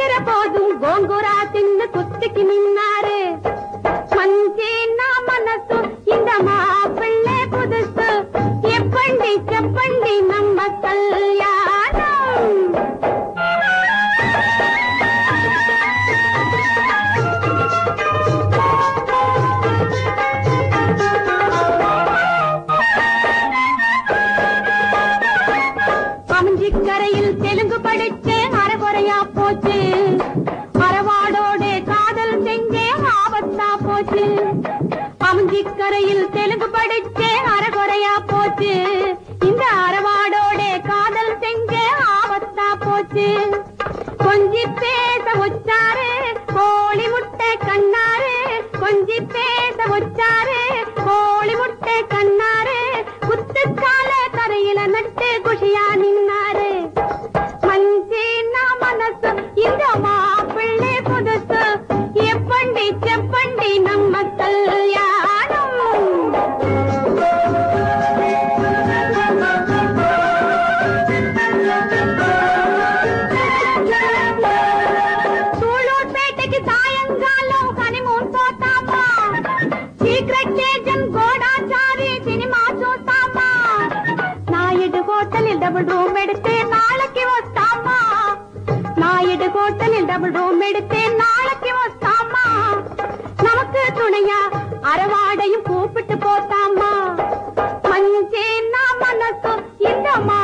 கொஞ்சிற போதும் கோங்குரா சின்ன குத்துக்கு நின்னாரு. மஞ்சேன்னா மனசு இந்த மாப்பிள்ளை புதுசு. எப்பண்டி செப்பண்டி நம்ம கல்யாணம். கரையில் தெலுங்கு படிச்ச போச்சு. இந்த அறவாடோட காதல் செஞ்ச ஆபத்தா போச்சு. கொஞ்சி பேச வச்சாரு கோழி முட்டை கண்ணாரு. கொஞ்சி பேச வச்சாரு கோழி முட்டை கண்ணாரு. குத்துக்கால தரையில நட்டு குஷியா நின்னாரு. மஞ்சேன்னா மனசு இந்த மாப்பிள்ளை புதுசு. எப்பண்டி செப்ப గోడాచారి సినిమా చూస్తామా నాయుడు హోటల్ డబుల్ రూమ్ ఎడితే నాళకి వస్తామా నాయుడు హోటల్ డబుల్ రూమ్ ఎడితే నాళకి వస్తామా நமக்கு துணையா அறவாடையும் கூப்பிட்டு போத்தாமா மஞ்சே நான் மனசும் இந்த மா